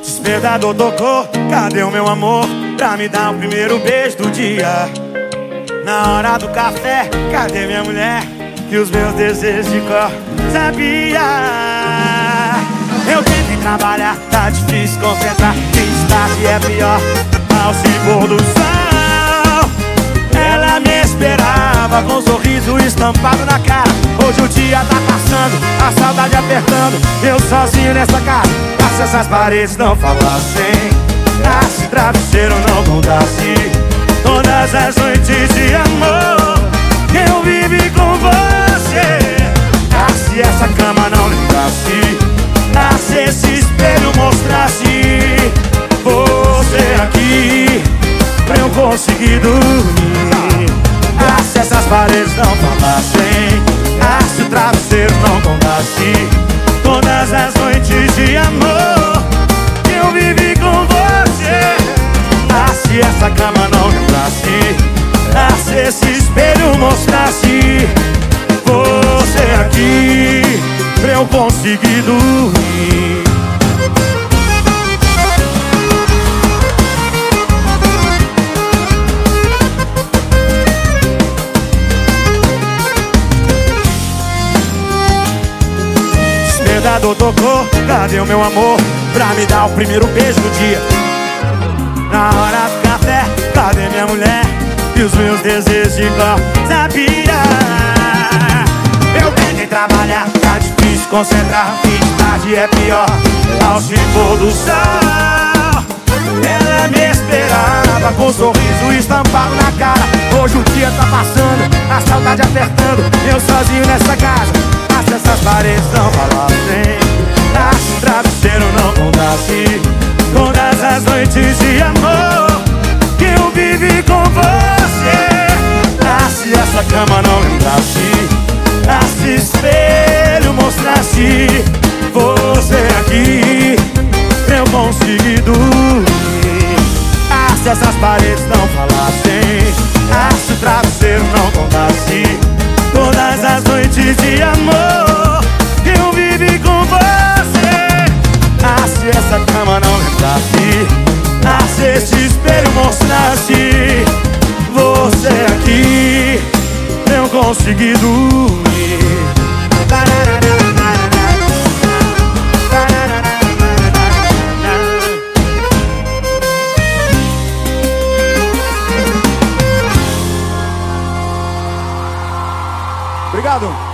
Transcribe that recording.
Despertador tocou, cadê o meu amor? Pra me dar o primeiro beijo do dia. Na hora do café, cadê minha mulher? Que os meus desejos de cor sabia. Eu tentei trabalhar, tá difícil concentrar. Fiz tarde é pior, ao se pôr do sol. Ela me esperava com um sorriso estampado na cara. Hoje o dia a saudade apertando Eu sozinho nessa casa. Se essas paredes não falassem Ah, se travesseiro não contasse Todas as noites de amor eu vivi com você. Ah, se essa cama não lembrasse Ah, se esse espelho mostrasse Você aqui Pra eu conseguir dormir. Ah, se essas paredes não falassem travesseiro não contasse Todas as noites de amor Que eu vivi com você. Ah, se essa cama não lembrasse Ah, se esse espelho mostrasse Você aqui Pra eu conseguir dormir despertador tocou Cadê o meu amor pra me dar o primeiro beijo do dia? Na hora do café, cadê minha mulher? E os meus desejos de sabia Eu tentei trabalhar, tá difícil concentrar. Fim tarde é pior, ao se pôr do sol Ela me esperava com um sorriso estampado na cara. Hoje o dia tá passando, a saudade apertando. Eu sozinho nessa casa, essas paredes não falassem Nasce travesseiro não contasse Todas as noites de amor Que eu vivi com você. Nasce essa cama não lembrasse Nasce espelho mostrasse Você aqui Eu consegui dormir. Se essas paredes não mostrasse você aqui, eu consegui dormir. Obrigado.